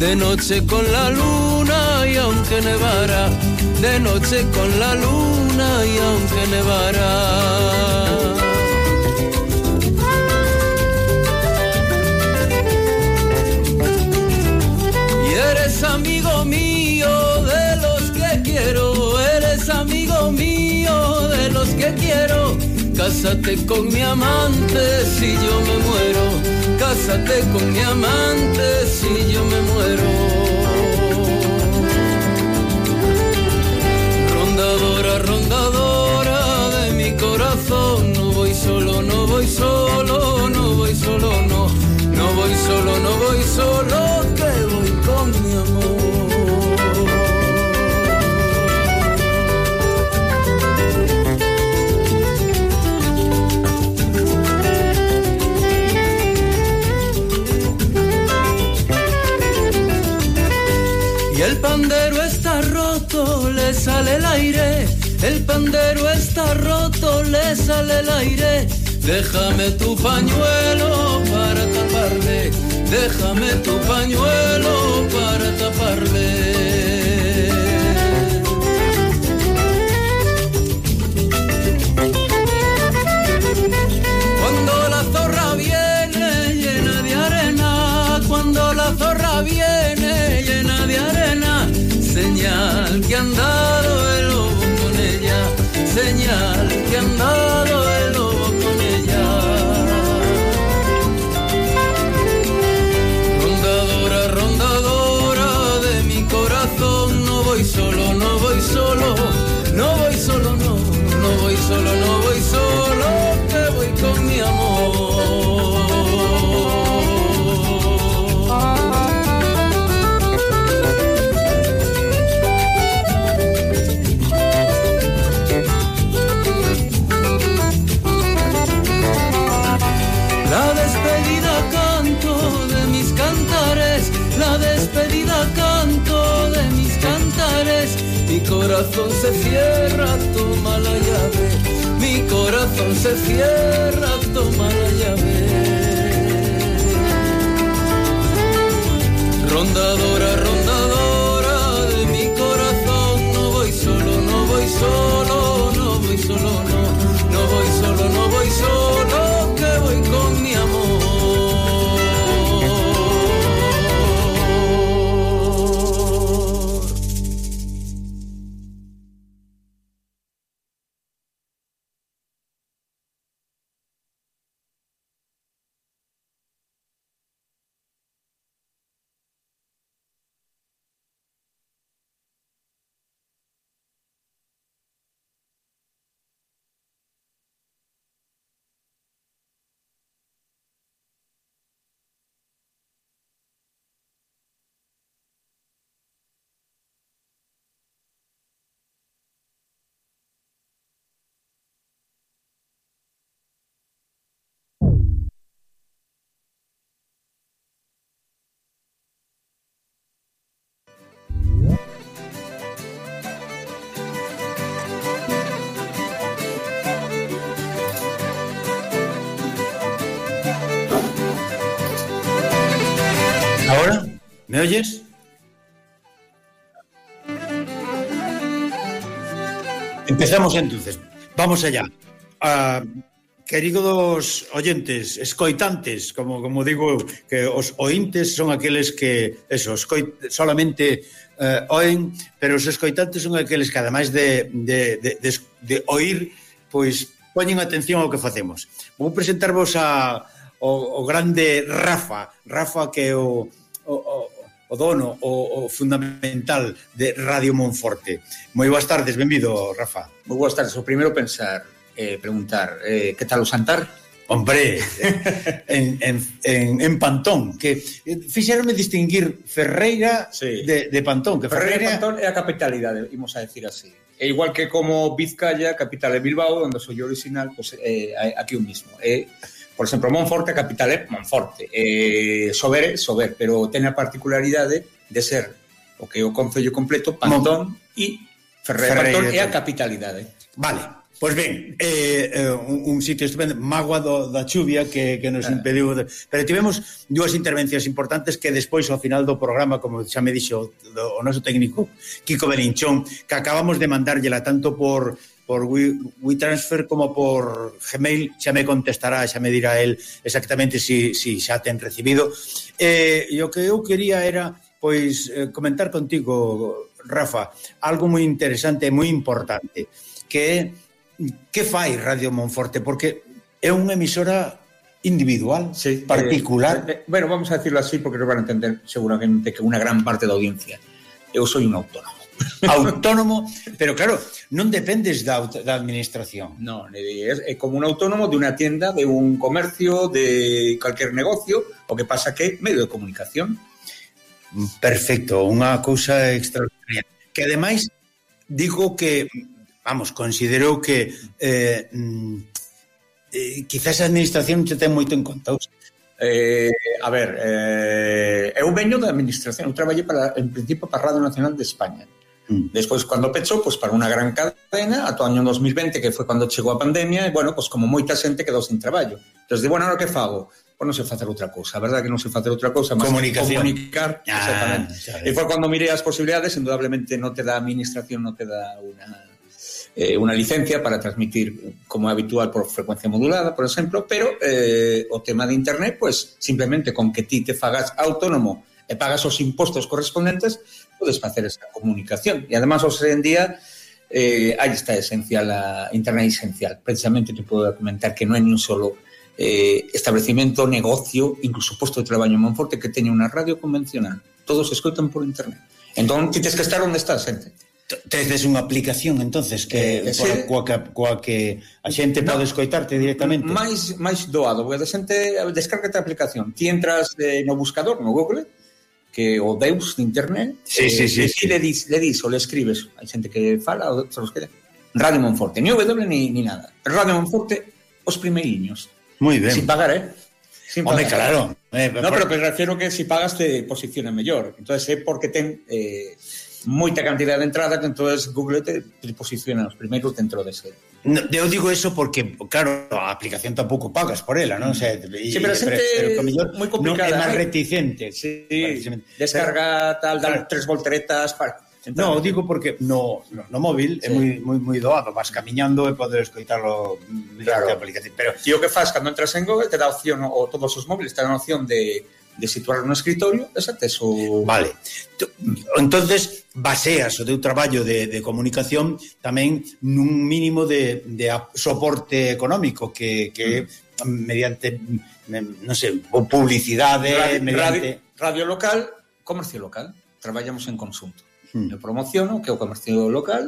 de noche con la luna y aunque nevara, de noche con la luna y aunque nevara. Cásate con mi amante si yo me muero cásate con mi amante si yo me muero. Rondadora, rondadora de mi corazón, no voy solo, no voy solo, no voy solo, no, no voy solo, no voy solo, que voy con mi amor. le sale el aire, el pandero está roto, le sale el aire. Déjame tu pañuelo para taparle, déjame tu pañuelo para taparle. the corazón se cierra, toma la llave. Mi corazón se cierra, toma la llave. Rondadora, rondadora de mi corazón, no voy solo, no voy solo, no voy solo, no, no voy solo, no voy solo, ahora? ¿Me oyes? Empezamos entonces. Vamos allá. Uh, queridos oyentes, escoitantes, como, como digo, que os ointes son aqueles que, eso, escoit, solamente eh, oen, pero os escoitantes son aqueles que, ademais de, de, de, de, de oír, pois poñen atención ao que facemos. Vou presentarvos a, o, o grande Rafa, Rafa que é o, o, o, o dono, o, o fundamental de Radio Monforte. Moi boas tardes, benvido, Rafa. Moi boas tardes. O primeiro pensar, eh, preguntar, eh, que tal o Santar? Hombre, eh, en, en, en, en Pantón, que eh, fixeronme distinguir Ferreira sí. de, de Pantón. Que Ferreira, Ferreira Pantón é a capitalidade, imos a decir así. É igual que como Vizcaya, capital de Bilbao, onde soy yo original, pois, pues, eh, aquí o mismo. Eh, Por exemplo, Monforte, a capital é Monforte. Eh, Sober é Sober, pero ten a particularidade de ser o que é o Concello completo, Pantón e Ferreira. Ferreira é a capitalidade. Vale, Pois ben, eh, eh, un, un sitio estupendo, mágoa do, da chuvia que, que nos claro. impediu... De... Pero tivemos dúas intervencións importantes que despois, ao final do programa, como xa me dixo o, do, o noso técnico, Kiko Belinchón, que acabamos de mandarllela tanto por por WeTransfer como por Gmail, xa me contestará, xa me dirá el exactamente si, si xa ten recibido. Eh, e o que eu quería era pois eh, comentar contigo, Rafa, algo moi interesante e moi importante, que é que fai Radio Monforte, porque é unha emisora individual, sí, particular. Eh, eh, bueno, vamos a decirlo así porque no van a entender seguramente que una gran parte da audiencia. Eu soy un autónomo autónomo, pero claro, non dependes da, da administración. Non, eh, é, é como un autónomo de unha tienda, de un comercio, de calquer negocio, o que pasa que medio de comunicación. Mm, perfecto, unha cousa extraordinaria. Que ademais, digo que, vamos, considero que eh, mm, eh, quizás a administración te ten moito en conta. Eh, a ver, eh, eu veño da administración, eu traballei para, en principio para a Radio Nacional de España. Mm. Despois, cando pechou, pois para unha gran cadena, ata o año 2020, que foi cando chegou a pandemia, e, bueno, pois como moita xente quedou sin traballo. Entón, de, bueno, ahora que fago? Pois non sei facer outra cousa, a verdade que non sei facer outra cousa, máis Comunicación. comunicar, ah, exactamente. Sabes. E foi cando mirei as posibilidades, indudablemente non te dá a administración, non te dá unha eh, una licencia para transmitir como é habitual por frecuencia modulada, por exemplo, pero eh, o tema de internet, pues simplemente con que ti te fagas autónomo e pagas os impostos correspondentes, podes facer esa comunicación. E además, hoxe en día, eh, aí está esencial, a internet esencial. Precisamente te podo comentar que non é un solo eh, establecimento, negocio, incluso posto de traballo en Monforte que teña unha radio convencional. Todos escoitan por internet. Entón, ti tens que estar onde estás, xente. Tedes unha aplicación, entonces que eh, sí. coa, que, coa que a xente no, pode escoitarte directamente. Máis máis doado, porque a xente descarga a aplicación. Ti entras eh, no buscador, no Google, que o Deus de internet sí, eh, sí, sí, sí, sí. le dis, le dis ou le escribes hai xente que fala, outros que Radio Monforte, ni W ni, ni nada pero Radio Monforte, os primeiriños moi ben. sin pagar, eh Sin Home, pagar. claro. Eh, no, por... pero que refiero que si pagas te posiciona mellor. Entonces é eh, porque ten eh, moita cantidad de entrada que entonces Google te, te posiciona os primeiros dentro dese de No, eu digo eso porque, claro, a aplicación tampouco pagas por ela, non? O sea, e, sí, pero, xente pero, a mellor moi complicada. Non, é máis ¿eh? reticente. Sí, sí. Descarga tal, dar claro. tres volteretas para... No, digo porque no, no, no móvil sí. é moi, moi, moi doado, vas camiñando e podes escoitarlo mm, mediante claro. a aplicación. Pero... E o que faz cando entras en Google te dá opción, ou todos os móviles te dá opción de, de situar un escritorio, esa tes o... Vale. Entonces, baseas o teu traballo de, de comunicación tamén nun mínimo de, de soporte económico que, que mm. mediante, mm, non sei, publicidade, radio, mediante... Radio, radio local, comercio local. Traballamos en consunto. Mm. Eu promociono que é o comercio local,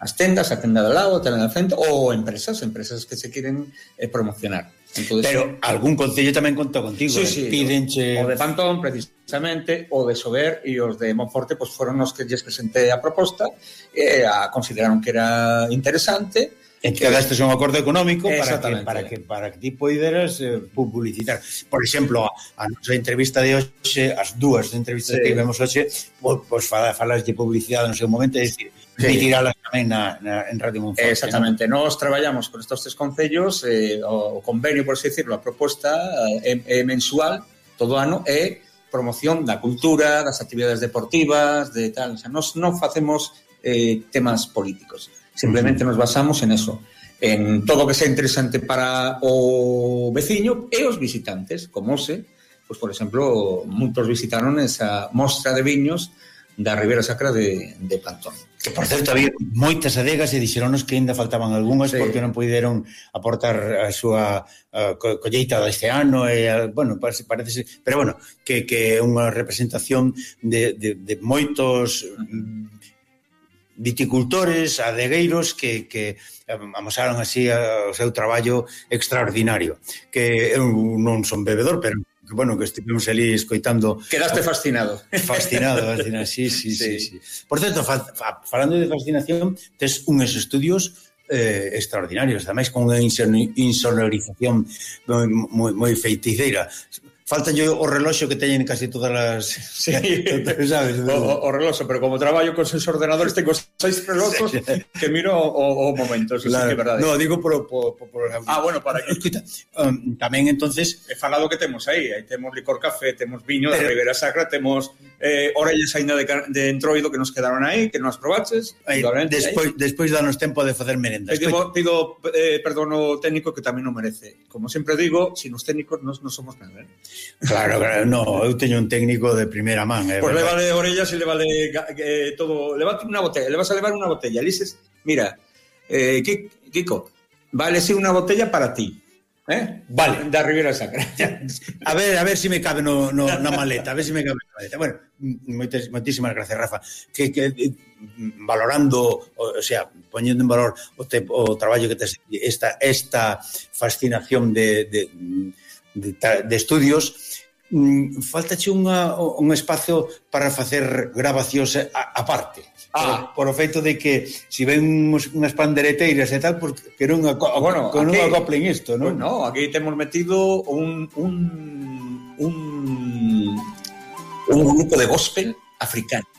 as tendas, a tenda de lado, a tenda de centro, ou empresas, empresas que se quieren eh, promocionar. Entonces, Pero algún concello tamén conta contigo. Sí, eh, sí, Pídenche... O de Pantón, precisamente, o de Sober e os de Monforte, pois pues, foron os que lles presenté a proposta, e eh, a consideraron que era interesante, Entregastes un acordo económico para que, para que para que ti poideras eh, publicitar. Por exemplo, a, a nosa entrevista de hoxe, as dúas entrevistas sí. que tivemos hoxe, pois pues, falas de publicidade no seu momento, é dicir, ditirálas tamén na, na, en Radio Monforte. Exactamente. ¿no? Nós traballamos con estes tres concellos, eh, o, o convenio, por así decirlo, a proposta eh, é mensual, todo ano, é promoción da cultura, das actividades deportivas, de tal. O sea, nós non facemos eh, temas políticos. Simplemente nos basamos en eso en todo o que sea interesante para o veciño e os visitantes, como se, pois, pues, por exemplo, moitos visitaron esa mostra de viños da Ribeira Sacra de, de Pantón. Que, por certo, había moitas adegas e dixeronos que ainda faltaban algunhas sí. porque non puideron aportar a súa a colleita deste ano e, a, bueno, parece, parece pero, bueno, que, que é unha representación de, de, de moitos mm, viticultores, adegueiros que, que eh, amosaron así o seu traballo extraordinario que eu non son bebedor, pero que, bueno, que estivemos ali escoitando... Quedaste fascinado. Fascinado, fascinado, sí, sí, sí. sí, sí. Por certo, fa, fa, falando de fascinación, tes unhos estudios eh, extraordinarios, ademais con unha insonorización moi, moi, moi feiticeira falta yo o reloxo que teñen casi todas as... Sí. sabes? O, o reloxo, pero como traballo con seis ordenadores, tengo seis reloxos sí. que miro o, o momento, eso claro. sí que é verdade. No, digo por... por, por, por... Ah, bueno, para que... Escuta, um, tamén entonces... He falado que temos aí, aí temos licor café, temos viño pero... da Ribera Sacra, temos eh, orellas ainda de, de entroido que nos quedaron aí, que non as probaches. Aí, despois, aí. despois danos tempo de facer merendas. Pido, pido eh, perdón ao técnico que tamén non merece. Como sempre digo, sin os técnicos nos non somos nada. Eh? Claro, claro, no, eu teño un técnico de primeira man. Eh, pois pues leva de orellas e leva de eh, todo, leva unha botella, le vas a levar unha botella. Lises, mira, eh, Kiko, vale ser unha botella para ti. Eh? Vale. Da Sacra. a ver, a ver si me cabe no, no, na maleta, a ver si me cabe na maleta. Bueno, moites, moitísimas gracias, Rafa. Que, que valorando, o, o sea, poñendo en valor o, te, o traballo que tes esta esta fascinación de, de de, de estudios mm, faltache unha, un espacio para facer grabacións a, parte ah. por, por o feito de que se si ven uns, unhas pandereteiras e tal porque que non, ah, bueno, con non aquí, acoplen isto non? Bueno, aquí temos metido un un, un un grupo de gospel africano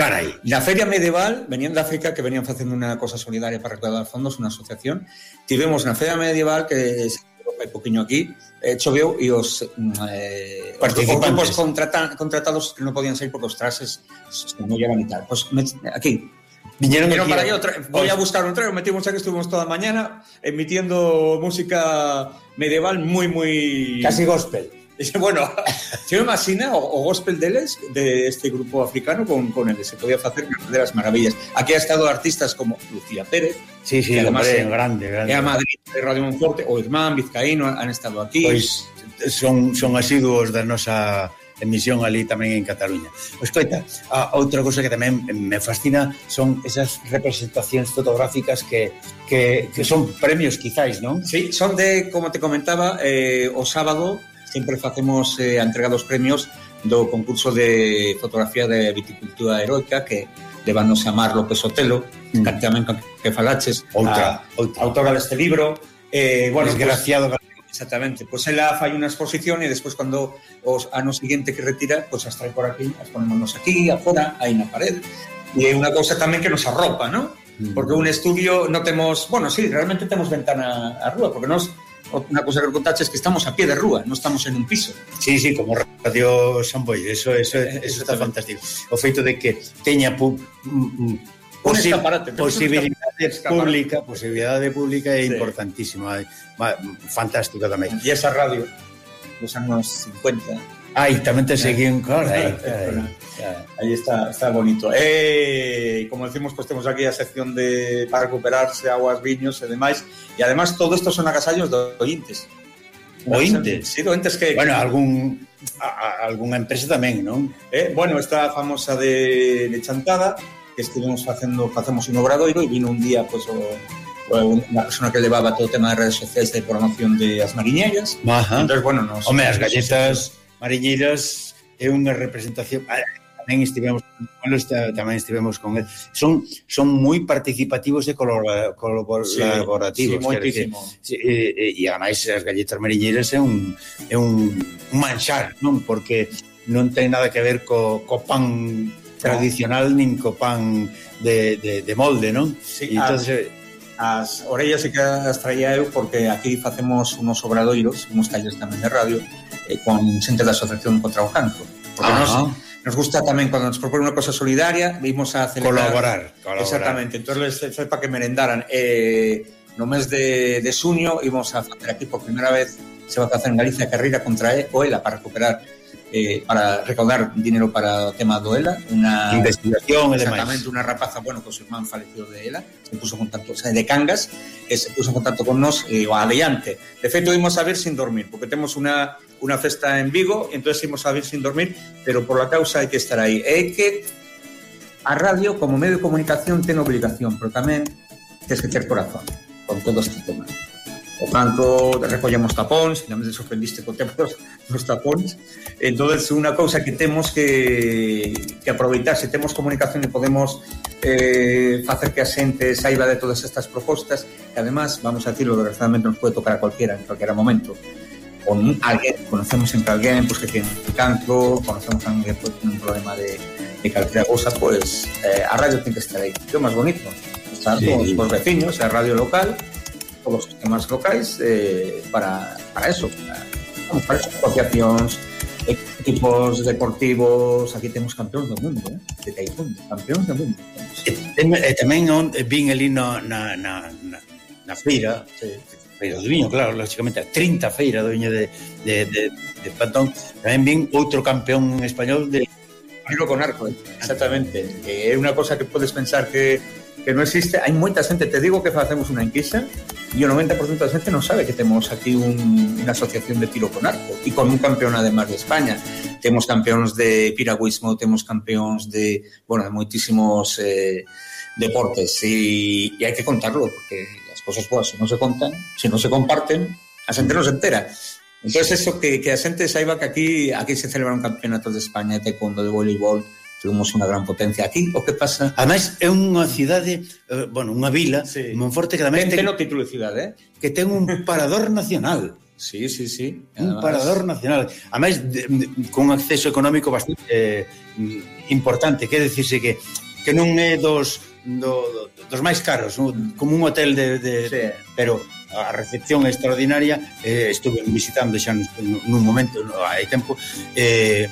Carai. Na feria medieval, venían de África, que venían facendo unha cosa solidaria para recaudar fondos, unha asociación. Tivemos na feria medieval, que se hai poquinho aquí, eh, choveu e os eh, participantes os contrata, contratados que non podían sair porque os trases se non llevan e tal. Pues, aquí, aquí, para voy a buscar un trailer, metimos aquí, estuvimos toda mañana emitiendo música medieval muy, muy... Casi gospel. Dije, bueno, me imagina o, o, gospel deles de este grupo africano con, con el que se podía facer verdaderas maravillas. Aquí ha estado artistas como Lucía Pérez, sí, sí, que además hombre, en, grande, grande. a Madrid de Radio Monforte, o Irmán, Vizcaíno, han estado aquí. Pois son, son asiduos da nosa emisión ali tamén en Cataluña. Pois Escoita, a outra cousa que tamén me fascina son esas representacións fotográficas que, que, que son premios, quizáis, non? Sí, son de, como te comentaba, eh, o sábado sempre facemos eh, a entrega dos premios do concurso de fotografía de viticultura heroica que levándose a Mar López Otelo, mm. que tamén que falaches, outra, a, outra. autora deste libro. Eh, bueno, Desgraciado pues, Exactamente, pois pues ela fai unha exposición e despois cando os ano seguinte que retira, pois pues as trae por aquí, as ponemos aquí, afora, aí na pared. E é unha cousa tamén que nos arropa, non? Mm. Porque un estudio non temos, bueno, sí, realmente temos ventana a rúa, porque nos unha cosa que contaches es que estamos a pie de rúa, non estamos en un piso. Sí, sí, como Radio Samboy, eso, eso, eh, eso está fantástico. O feito de que teña pu, mm, mm, posi, posibilidade pública, posibilidade pública é sí. importantísima, fantástica tamén. E esa radio dos anos 50, Ai, tamén te seguí un cor, aí. Aí está, está bonito. Eh, como decimos, pues temos aquí a sección de para recuperarse, aguas, viños e demais. E además todo isto son agasallos do ointes. Intes? Sí, do Intes que... Bueno, algún, a, a, algunha empresa tamén, non? Eh, bueno, esta famosa de, de Chantada, que estivemos facendo, facemos un obradoiro e vino un día, pues, o, unha persona que levaba todo o tema de redes sociais de programación de as mariñeiras. Ajá. Entonces, bueno, nos... Home, as galletas Mariñeiras é unha representación ah, tamén estivemos con eles, tamén estivemos con el. Son son moi participativos e colaborativos, sí, sí, moitísimo. E, e, e ademais as galletas mariñeiras é un é un, un manxar, non? Porque non ten nada que ver co, co pan tradicional nin co pan de, de, de molde, non? Sí, e entonces, as, as orellas que as traía eu porque aquí facemos unos obradoiros, unos talleres tamén de radio, eh, con xente da Asociación contra o Cancro. Porque nos, nos gusta tamén cando nos propone unha cosa solidaria, vimos a celebrar. Colaborar. colaborar. Exactamente. Entón, foi para que merendaran. Eh, no mes de, de suño íbamos a facer aquí por primeira vez se va a facer en Galicia a carreira contra e, o ELA para recuperar eh, para recaudar dinero para o tema do ELA unha investigación e exactamente, unha rapaza, bueno, que o seu irmán faleceu de ELA se puso en contacto, o sea, de Cangas e se puso en contacto con nos e o adiante de feito, ímos a ver sin dormir porque temos unha unha festa en Vigo, entonces imos a vir sin dormir, pero por la causa hai que estar aí. É que a radio como medio de comunicación ten obligación, pero tamén tens que ter corazón con todo este tema. Tanto, recollemos tapóns, tamén te sorprendiste co tema dos, dos tapóns. entonces unha cousa que temos que, que aproveitar, se temos comunicación e podemos eh, facer que a xente saiba de todas estas propostas, que además, vamos a decirlo, desgraciadamente nos pode tocar a cualquiera, en cualquier momento con alguien, conocemos sempre alguén pues, que tiene cancro, conocemos a alguén que tiene un problema de, de calquera cousa, pues eh, a radio ten que estar aí. Que é o máis bonito. Estar sí. con os veciños, a radio local, todos os temas locais eh, para, para eso, para, vamos, para eso, asociacións, equipos deportivos, aquí temos campeóns do mundo, eh? de taekwondo, campeóns do mundo. Eh, e, e eh, tamén on, eh, vin ali no, na, na, na, na feira, sí. feira do viño, claro, lógicamente, a 30 feira do viño de, de, de, de Pantón, tamén vin outro campeón español de... Tiro con arco, exactamente. É unha cosa que podes pensar que que non existe, hai moita xente, te digo que facemos unha enquisa e o 90% da xente non sabe que temos aquí un, asociación de tiro con arco e con un campeón además de España. Temos campeóns de piragüismo temos campeóns de, bueno, de moitísimos eh, deportes e, e hai que contarlo porque as cosas boas se non se contan, se non se comparten a xente non se entera. Entonces eso que, que a xente saiba que aquí aquí se celebra un campeonato de España de taekwondo, de voleibol, somos unha gran potencia aquí, o que pasa... Ademais, é unha cidade, eh, bueno, unha vila, sí. Monforte, que tamén... Ten, ten o título de cidade, eh? Que ten un parador nacional. Sí, sí, sí. Además... Un parador nacional. Ademais, de, de, con acceso económico bastante eh, importante. Quer decirse que que non é dos do, dos máis caros, como un hotel de, de sí. pero a recepción extraordinaria, eh, estuve visitando xa nun, nun momento, no, hai tempo, eh,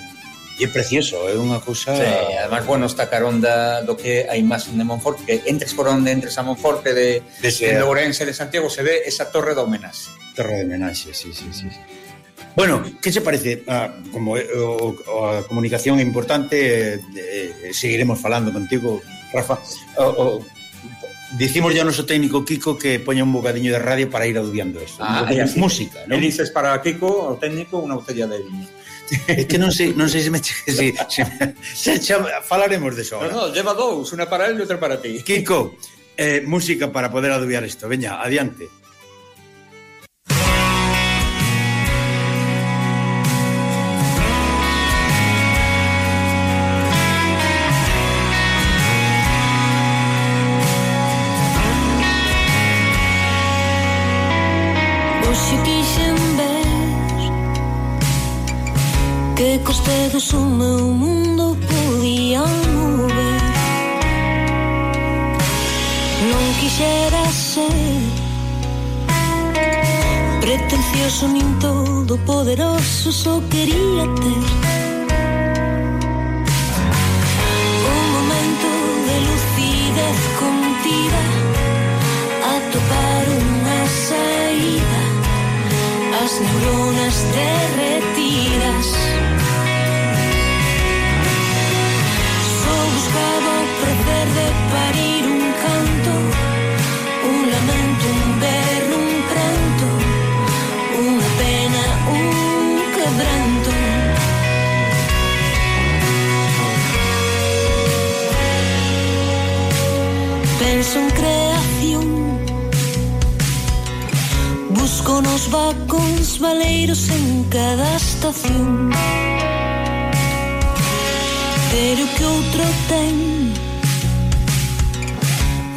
E é precioso, é unha cousa... Sí, además, bueno, está caronda do que a imaxe de Monforte, que entres por onde entres a Monforte de, de, de Lourense de Santiago, se ve esa torre de homenaxe. Torre de homenaxe, sí, sí, sí. Bueno, que se parece? Ah, como o, o, a comunicación é importante, eh, eh, seguiremos falando contigo, Rafa. O, o, dicimos ya a noso técnico Kiko que poña un bocadiño de radio para ir audiando eso. Ah, música, ¿no? E dices para Kiko, o técnico, unha botella de viño. É que non sei, non sei se me che si, se, se xa, falaremos de xo. No, no, lleva dous, unha para el e outra para ti. Kiko, eh, música para poder adubiar isto. Veña, adiante. Eu só queria ter nos vacóns valeiros en cada estación. Pero que outro ten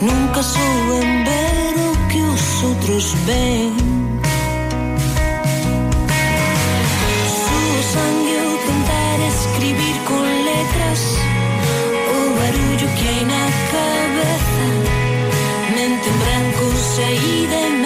Nunca souben ver o que os outros ven. Suo sangue o tentar escribir con letras O barullo que hai na cabeza. Mente en branco saída en